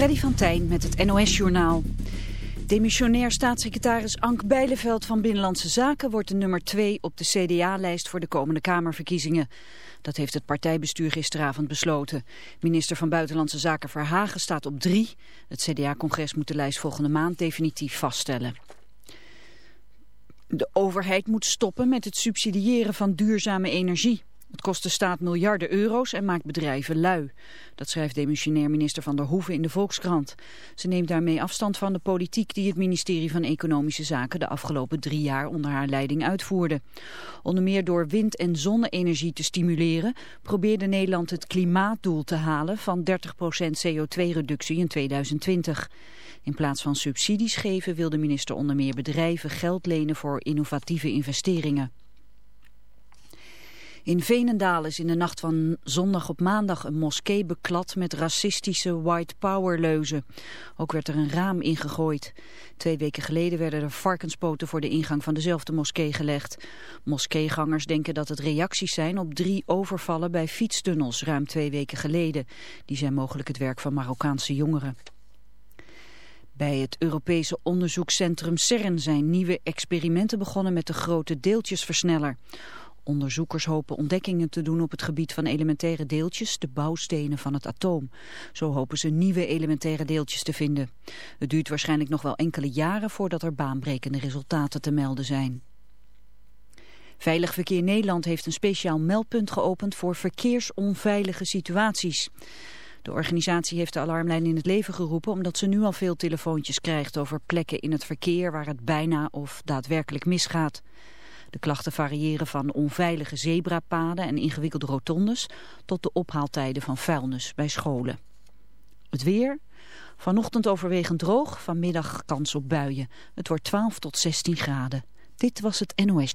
Freddy van Tijn met het NOS-journaal. Demissionair staatssecretaris Ank Bijleveld van Binnenlandse Zaken wordt de nummer 2 op de CDA-lijst voor de komende Kamerverkiezingen. Dat heeft het partijbestuur gisteravond besloten. Minister van Buitenlandse Zaken Verhagen staat op 3. Het CDA-congres moet de lijst volgende maand definitief vaststellen. De overheid moet stoppen met het subsidiëren van duurzame energie. Het kost de staat miljarden euro's en maakt bedrijven lui. Dat schrijft demissionair minister Van der Hoeven in de Volkskrant. Ze neemt daarmee afstand van de politiek die het ministerie van Economische Zaken de afgelopen drie jaar onder haar leiding uitvoerde. Onder meer door wind- en zonne-energie te stimuleren probeerde Nederland het klimaatdoel te halen van 30% CO2-reductie in 2020. In plaats van subsidies geven wil de minister onder meer bedrijven geld lenen voor innovatieve investeringen. In Veenendaal is in de nacht van zondag op maandag een moskee beklad met racistische white power leuzen. Ook werd er een raam ingegooid. Twee weken geleden werden er varkenspoten voor de ingang van dezelfde moskee gelegd. Moskeegangers denken dat het reacties zijn op drie overvallen bij fietstunnels ruim twee weken geleden. Die zijn mogelijk het werk van Marokkaanse jongeren. Bij het Europese onderzoekscentrum CERN zijn nieuwe experimenten begonnen met de grote deeltjesversneller. Onderzoekers hopen ontdekkingen te doen op het gebied van elementaire deeltjes, de bouwstenen van het atoom. Zo hopen ze nieuwe elementaire deeltjes te vinden. Het duurt waarschijnlijk nog wel enkele jaren voordat er baanbrekende resultaten te melden zijn. Veilig Verkeer Nederland heeft een speciaal meldpunt geopend voor verkeersonveilige situaties. De organisatie heeft de alarmlijn in het leven geroepen omdat ze nu al veel telefoontjes krijgt over plekken in het verkeer waar het bijna of daadwerkelijk misgaat. De klachten variëren van onveilige zebrapaden en ingewikkelde rotondes tot de ophaaltijden van vuilnis bij scholen. Het weer. Vanochtend overwegend droog, vanmiddag kans op buien. Het wordt 12 tot 16 graden. Dit was het NOS.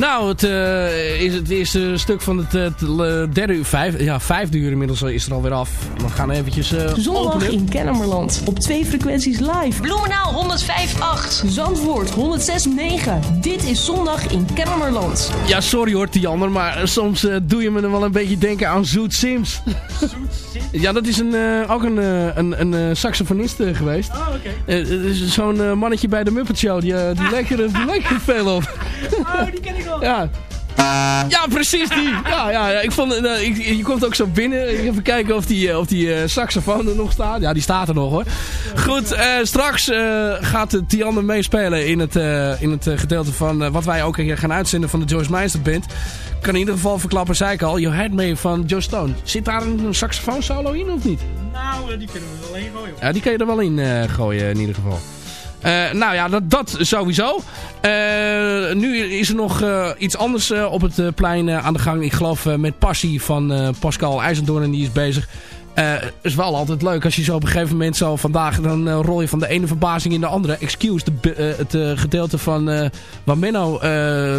Nou, het eh, is het eerste stuk van het, eh, het, derde uur, vijf, ja, vijfde uur inmiddels is er alweer af. We gaan eventjes eh Zondag openen. in Kennemerland. Op twee frequenties live. Bloemenaal 105.8. Zandvoort 106.9. Dit is zondag in Kennemerland. Ja, sorry hoor, Tiander, maar soms eh, doe je me er wel een beetje denken aan Zoet Sims. ja, dat is een, eh, ook een, een, een saxofonist geweest. Oh, oké. Zo'n eh, mannetje bij de Muppet Show, die, die, leek, er, die leek er veel op. Oh, die ken ik wel. Ja. Ja, precies die. Ja, ja, ja ik vond, eh, ik, je komt ook zo binnen. Even kijken of die, eh, of die eh, saxofoon er nog staat. Ja, die staat er nog hoor. Goed, straks gaat Tiander meespelen in het, in het gedeelte van wat wij ook gaan uitzenden van de Joyce Meister Band. Ik kan in ieder geval verklappen, zei ik al, You Had Me van Joe Stone. Zit daar een, een saxofoon solo in of niet? Nou, die kunnen we wel heen gooien. Ja, die kan je er wel in gooien in ieder geval. Eh, nou ja, dat, dat sowieso. Eh, nu is er nog eh, iets anders op het plein aan de gang. Ik geloof met Passie van Pascal IJzendoorn en die is bezig. Is wel altijd leuk als je zo op een gegeven moment zo vandaag... dan rol je van de ene verbazing in de andere. Excuse, het gedeelte van waar Menno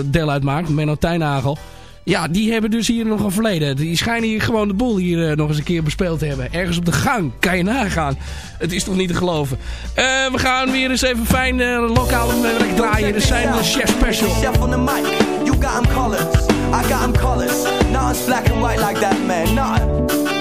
deel uitmaakt. Menno Tijnagel. Ja, die hebben dus hier nog een verleden. Die schijnen hier gewoon de boel hier eh, nog eens een keer bespeeld te hebben. Ergens op de gang. Kan je nagaan. Het is toch niet te geloven. Eh, we gaan weer eens even fijn uh, lokale werk draaien. Er zijn de chef special. Chef on the mic, you got 'em colors, I got 'em colors. Nothing's black and white like that, man.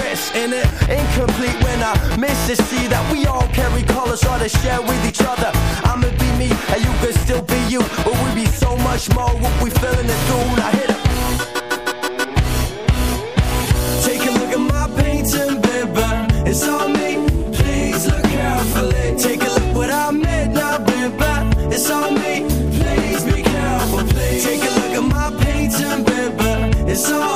risk in it. Incomplete when I miss to see that we all carry colors, try to share with each other. I'ma be me, and you can still be you. But we be so much more what we feeling it through. Now hit it. Take a look at my painting, baby. It's on me. Please look carefully. Take a look what I made now, baby. It's on me. Please be careful, please. Take a look at my painting, baby. It's all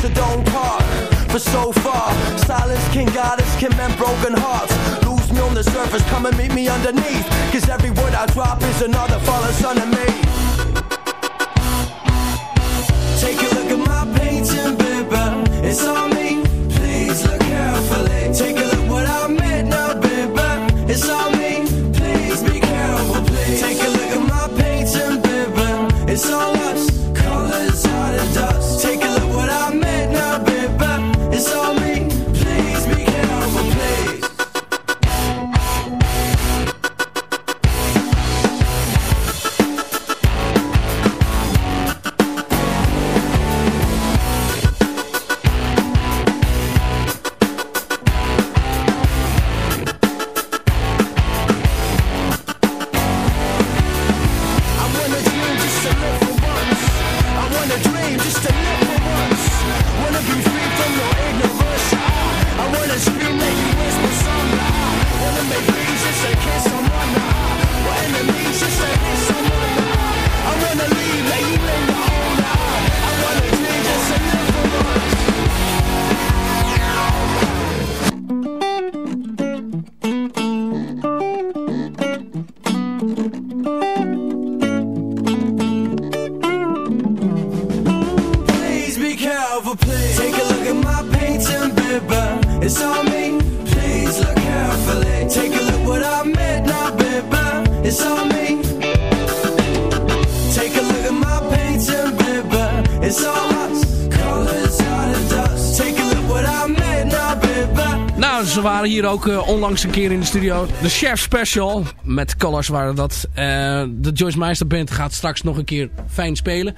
Shh, don't part for so far. Silence can guide us, can mend broken hearts. Lose me on the surface, come and meet me underneath. Cause every word I drop is another fallen son of me. Take a look at my painting, baby. It's on me. Ook uh, onlangs een keer in de studio. De Chef Special. Met Colors waren dat. Uh, de Joyce Meister Band gaat straks nog een keer fijn spelen.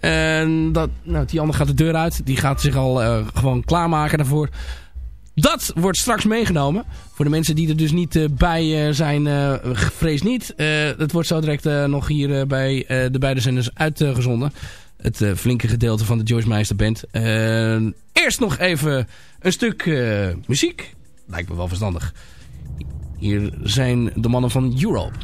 En dat, nou, die ander gaat de deur uit. Die gaat zich al uh, gewoon klaarmaken daarvoor. Dat wordt straks meegenomen. Voor de mensen die er dus niet bij zijn, vrees niet. het wordt zo direct nog hier bij de beide zenders uitgezonden. Het flinke gedeelte van de Joyce Meister Band. eerst nog even een stuk muziek. Lijkt me wel verstandig. Hier zijn de mannen van Europe.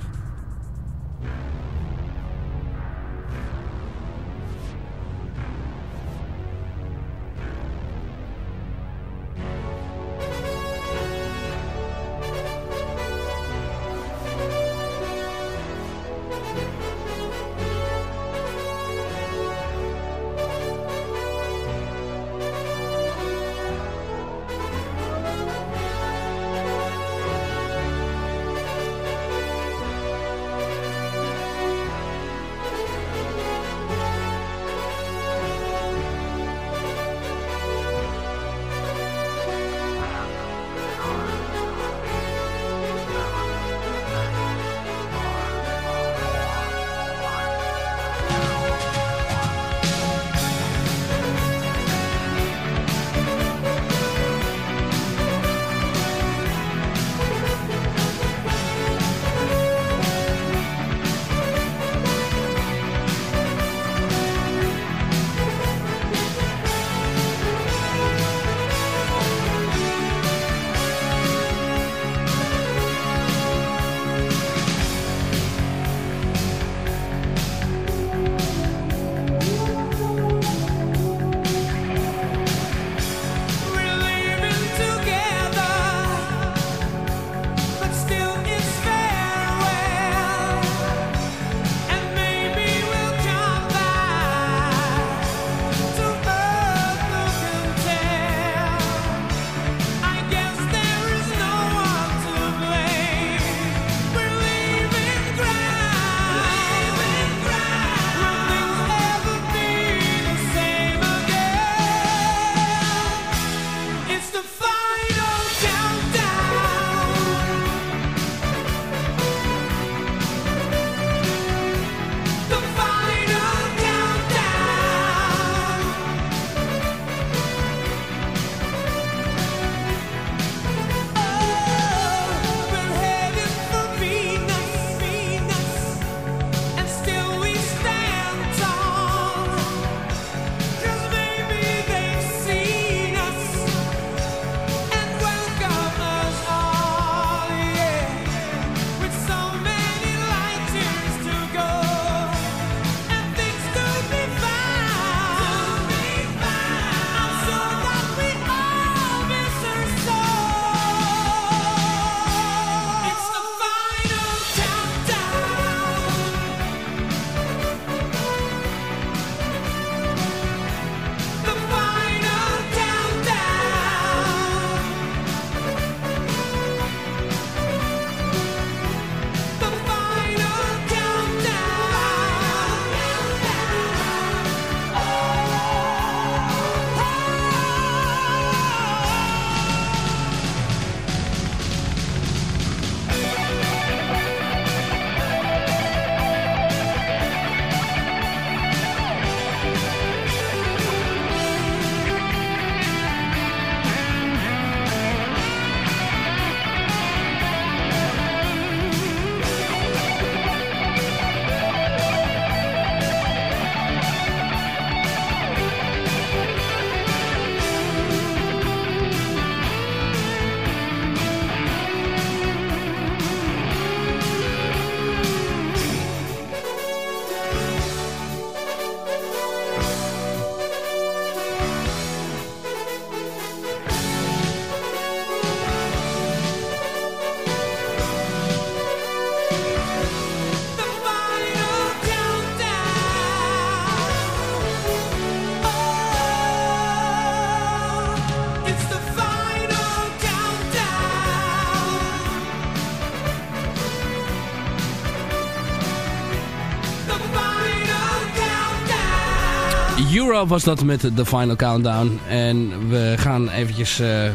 Europe was dat met de Final Countdown. En we gaan eventjes uh,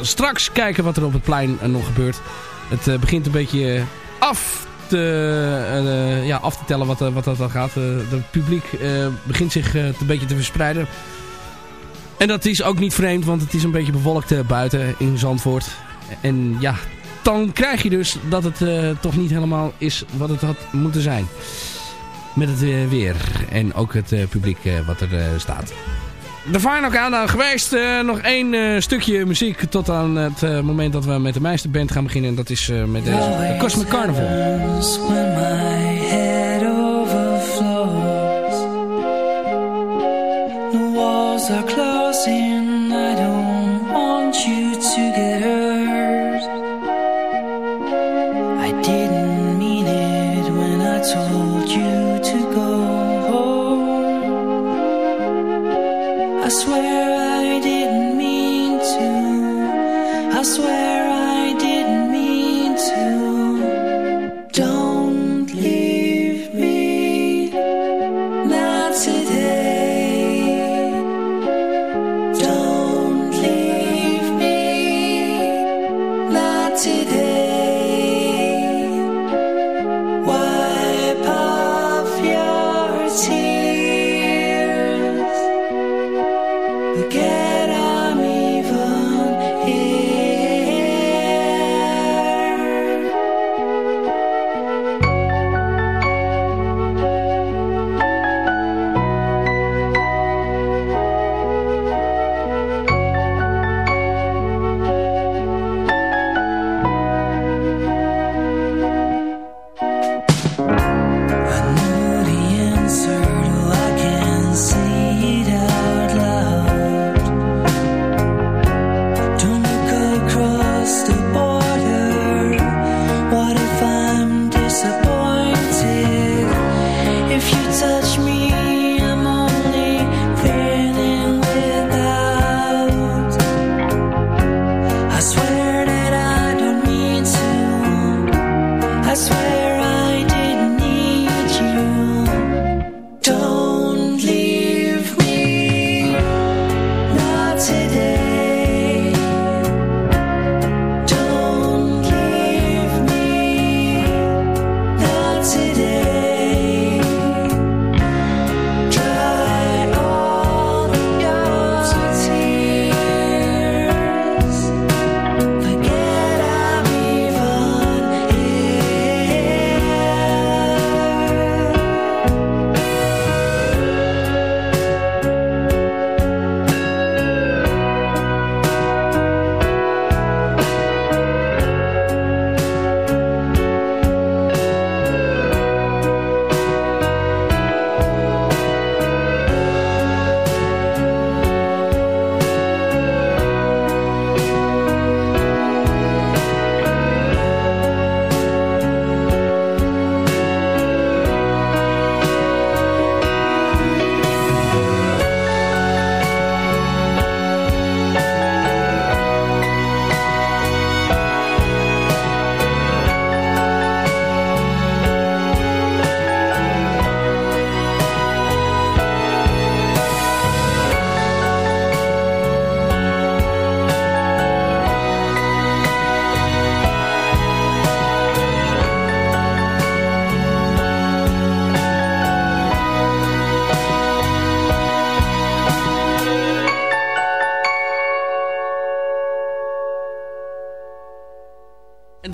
straks kijken wat er op het plein uh, nog gebeurt. Het uh, begint een beetje af te, ja, af te tellen wat, wat dat dan gaat. Het publiek begint zich een beetje te verspreiden. En dat is ook niet vreemd, want het is een beetje bewolkt buiten in Zandvoort. En ja, dan krijg je dus dat het toch niet helemaal is wat het had moeten zijn met het uh, weer. En ook het uh, publiek uh, wat er staat. De Final Countdown geweest. nog één stukje muziek tot aan het moment dat we met de meesterband gaan beginnen. En dat is met deze de Cosmic Carnival. When my head overflows The walls are closing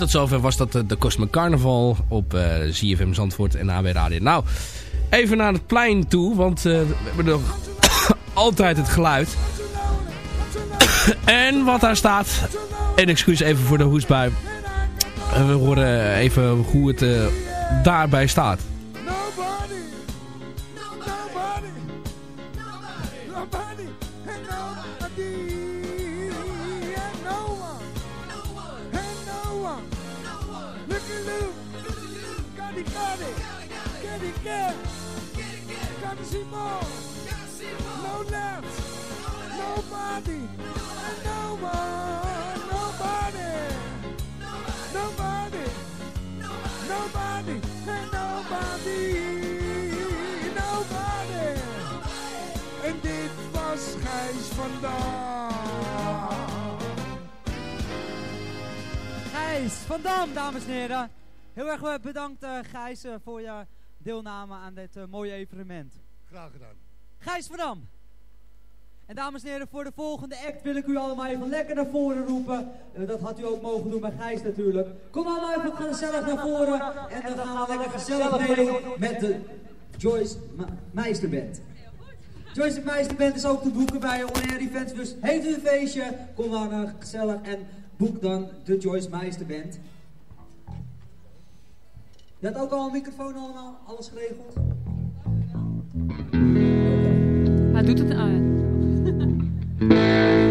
tot zover was dat eh, de Cosmic Carnival op eh ZFM Zandvoort en AB Radio. Nou, even naar het plein toe, want eh, we hebben nog altijd het geluid. en wat daar staat, en excuus even voor de hoestbui. Eh, we horen even hoe het daarbij staat. Gijs van Dam, dames en heren. Heel erg eh, bedankt uh, Gijs uh, voor je deelname aan dit uh, mooie evenement. Graag gedaan. Gijs van Dam. En dames en heren, voor de volgende act wil ik u allemaal even lekker naar voren roepen. dat had u ook mogen doen bij Gijs natuurlijk. Kom allemaal even gezellig naar voren. En dan gaan we lekker gezellig meedoen met de Joyce Ma Meisterband. Joyce Meisterband is ook te boeken bij On Air Events. Dus heeft u een feestje, kom dan gezellig en boek dan de Joyce Meisterband. Je had ook al een microfoon allemaal, alles geregeld? Hij doet het aan.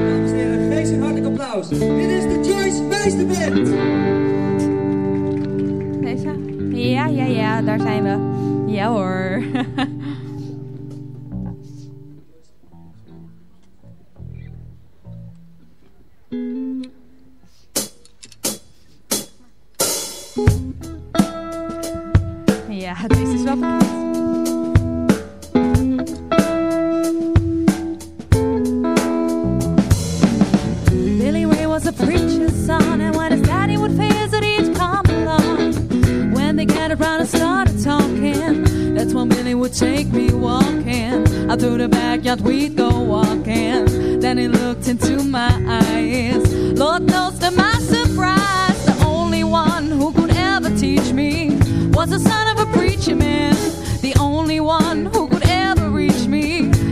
Dames en heren, geef een hartelijk applaus. Dit is de Joyce Meisterband. Deze? Ja, ja, ja, daar zijn we. Ja hoor. Ja, deze is wel bekend. Billy Ray was a preacher's son, and when his daddy would visit, he'd come along. When they gathered around and started talking, that's when Billy would take me walking. Out through the backyard, we'd go walking. Then he looked into my eyes. Lord knows to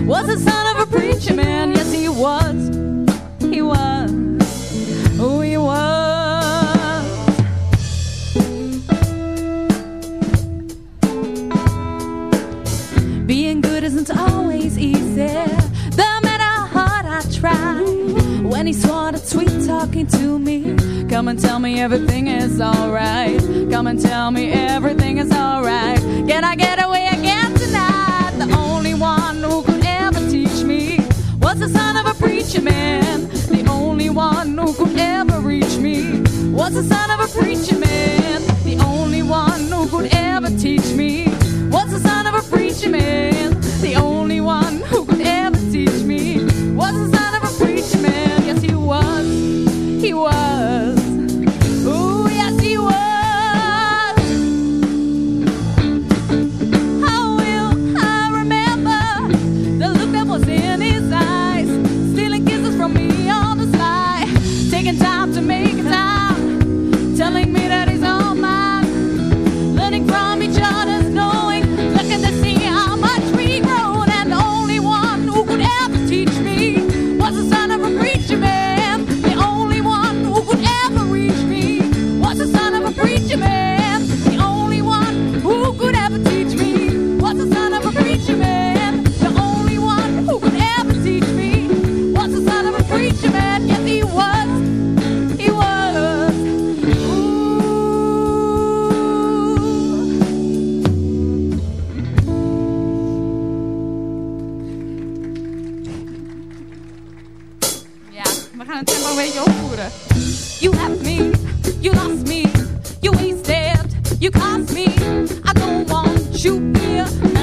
was the son of a preacher man. Yes, he was. He was. Who he was. Being good isn't always easy. No matter how hard I try. When he started sweet talking to me, come and tell me everything is alright. Come and tell me everything is alright. Can I get away was the son of a preacher man. The only one who could ever teach me was the son of a preacher man. You cost me. You lost me, you ain't stayed, you cast me, I don't want you here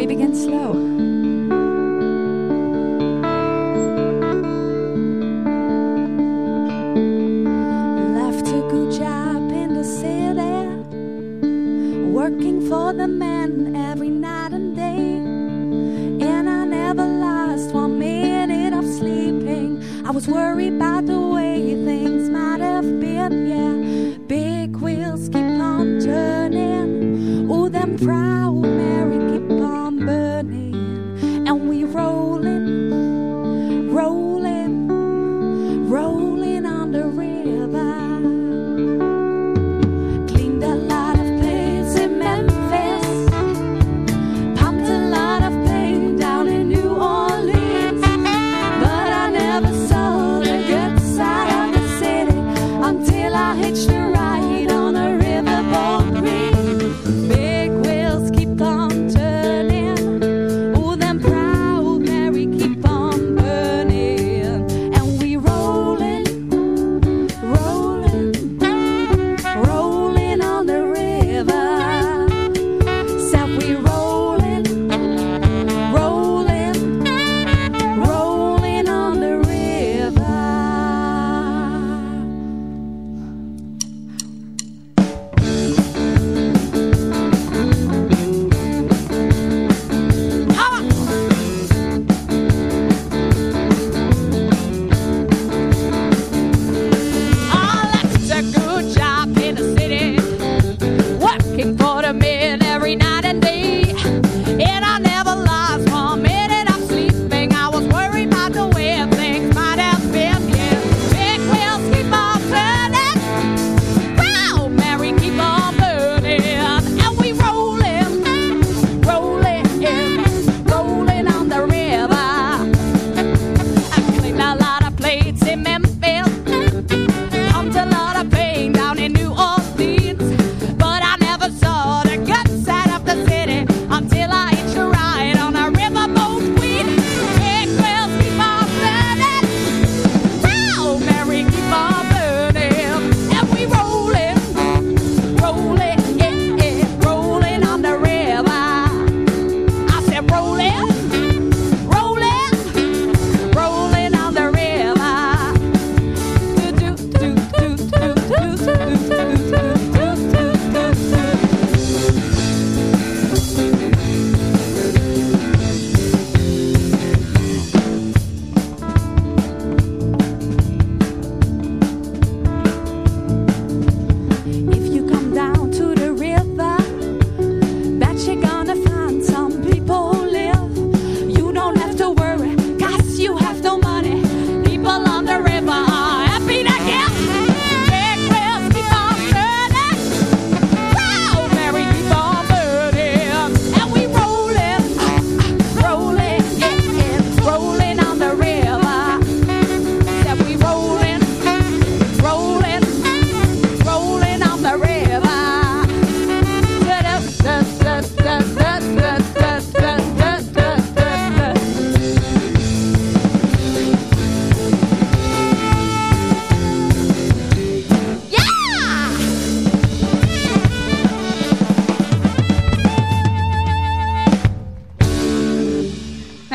We begin slow.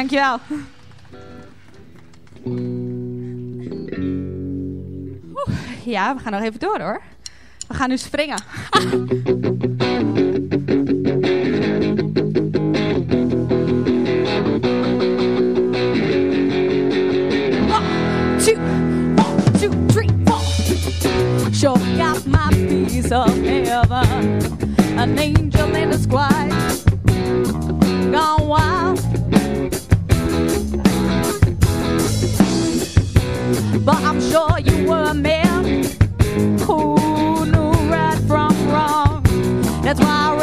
Dankjewel. Oeh, ja, we gaan nog even door hoor. We gaan nu springen. Sure got my piece of heaven, an angel in disguise, gone wild. but I'm sure you were a man who knew right from wrong. That's why. I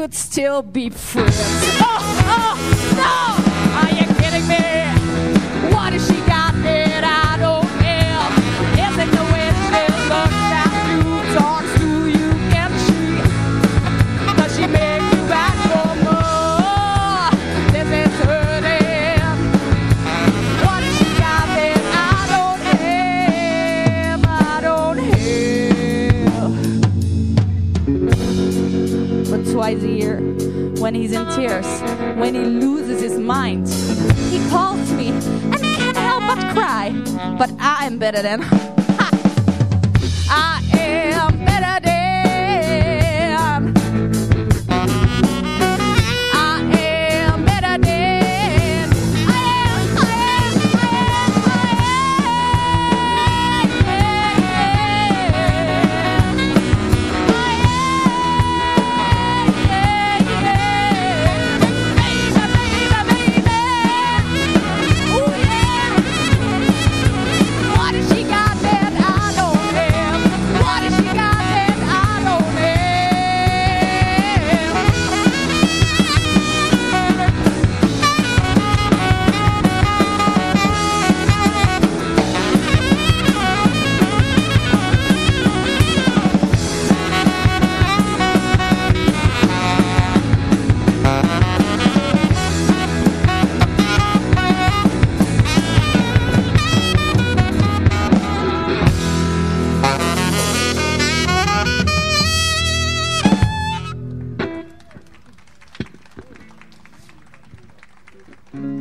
could still be friends. Oh, oh, no! when he's in tears, when he loses his mind. He calls me, and I can't help but cry. But I am better than. Mm-hmm.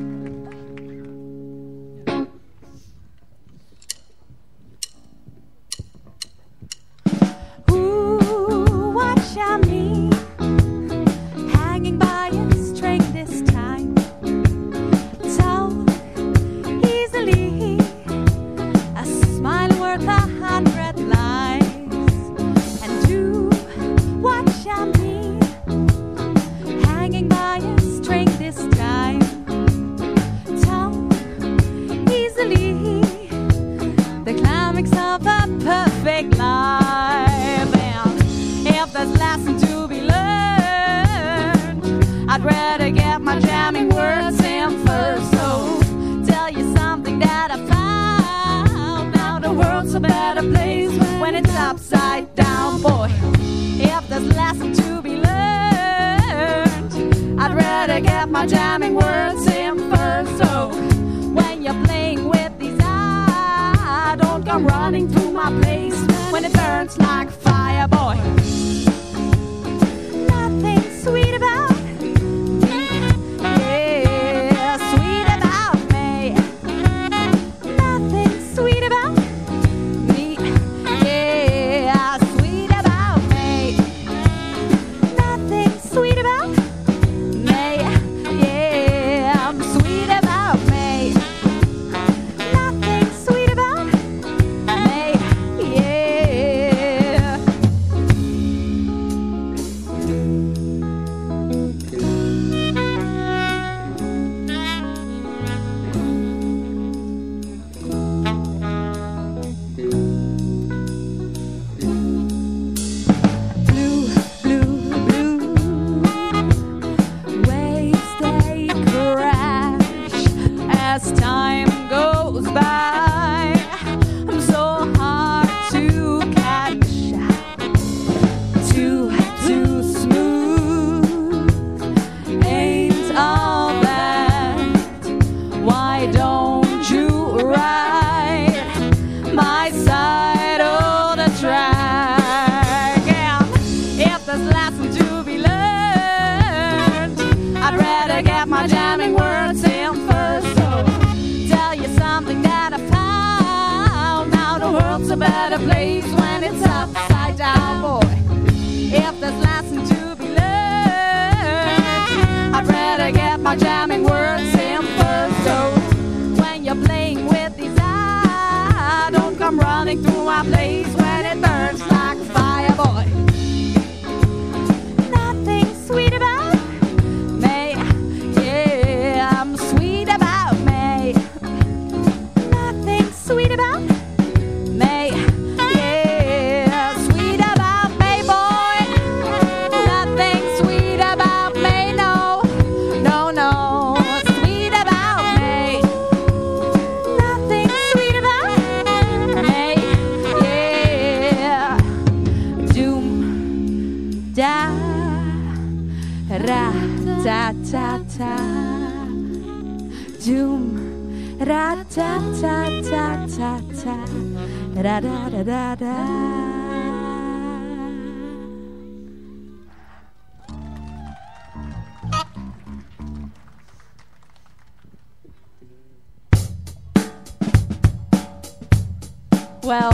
Well,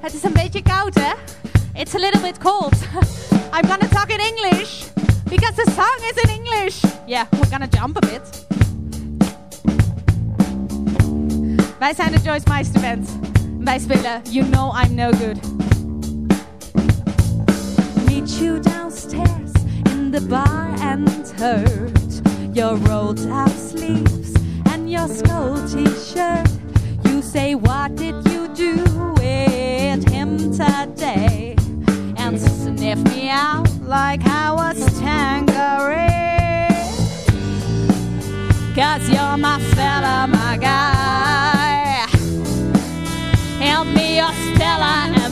het is een beetje koud, hè? It's a little bit cold. I'm gonna talk in English because the song is in English. Yeah, we're gonna jump a bit. Wij zijn de Joyce Meister Band. Wij spelen You Know I'm No Good. Meet you downstairs in the bar and hurt your rolled up sleeves and your skull t-shirt. Say, what did you do with him today? And sniff me out like I was Tangerine. Cause you're my fella, my guy. Help me, your Stella,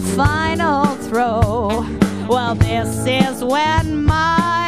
the final throw. Well, this is when my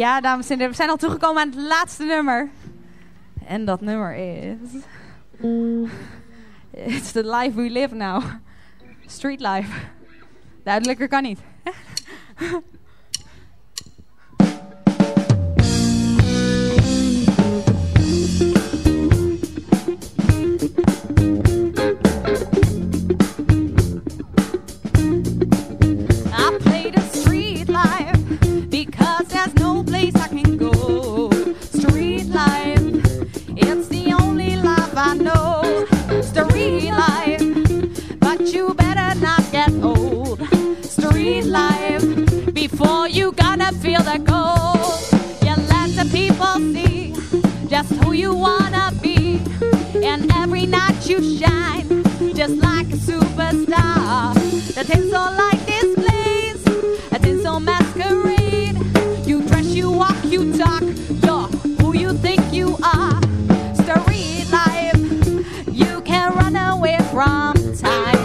Ja, dames en heren, we zijn al toegekomen aan het laatste nummer. En dat nummer is... It's the life we live now. Street life. Duidelijker kan niet. before you gotta feel the cold. You let the people see just who you wanna be, and every night you shine just like a superstar. The tinsel light displays a tinsel masquerade. You dress, you walk, you talk. You're who you think you are. Story life you can run away from time.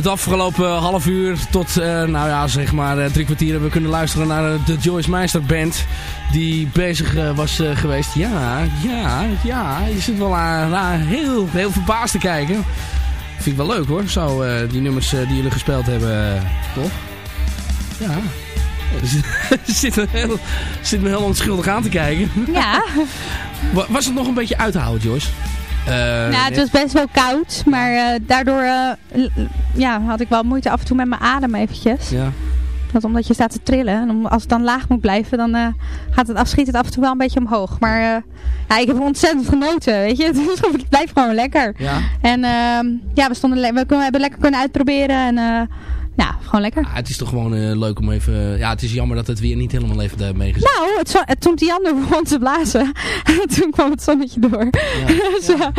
Het afgelopen half uur tot, uh, nou ja, zeg maar uh, drie kwartier hebben we kunnen luisteren naar de Joyce Meister Band. Die bezig uh, was geweest. Ja, ja, ja. Je zit wel aan heel, heel verbaasd te kijken. Vind ik wel leuk hoor. Zo, die nummers die jullie gespeeld hebben, toch? Ja. zit, me heel, zit me heel onschuldig aan te kijken. Ja. Was het nog een beetje uit te houden, Joyce? Uh, nou, het was best wel koud, maar uh, daardoor uh, ja, had ik wel moeite af en toe met mijn adem eventjes. Ja. Dat omdat je staat te trillen en als het dan laag moet blijven, dan gaat het, schiet het af en toe wel een beetje omhoog. Maar ja, ik heb ontzettend genoten, weet je. het blijft gewoon lekker. Ja. En ehm, ja, we, stonden we, we hebben lekker kunnen uitproberen en ja, gewoon lekker. het is toch gewoon uh, leuk om even... Ja, het is jammer dat het weer niet helemaal even uh, meegezet. Nou, het, het, toen die ander begon te blazen, toen kwam het zonnetje door. Ja, dus, ja.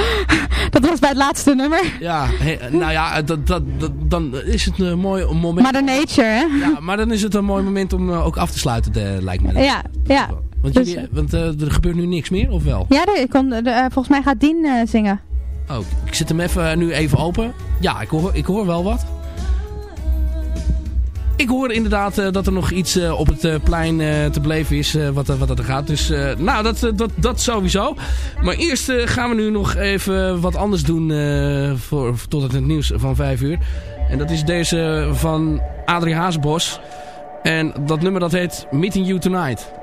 dat was bij het laatste nummer. Ja, nou ja, dat, dat, dat, dan is het een mooi moment... Mother Nature, hè? Ja, maar dan is het een mooi moment om ook af te sluiten, de, lijkt me. Ja, ja. Want, dus, want er gebeurt nu niks meer, of wel? Ja, ik kon, volgens mij gaat Dien zingen. Oh, ik zet hem even, nu even open. Ja, ik hoor, ik hoor wel wat. Ik hoor inderdaad uh, dat er nog iets uh, op het uh, plein te beleven is wat, wat dat er gaat. Dus nou, dat, dat, dat sowieso. Maar eerst gaan we nu nog even wat anders doen voor, tot het nieuws van 5 uur. En dat is deze van Adrie Haasbos. En dat nummer dat heet Meeting You Tonight.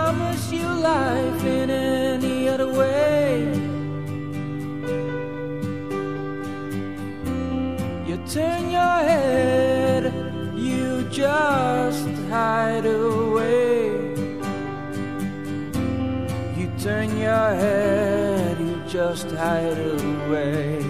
promise you life in any other way. You turn your head, you just hide away. You turn your head, you just hide away.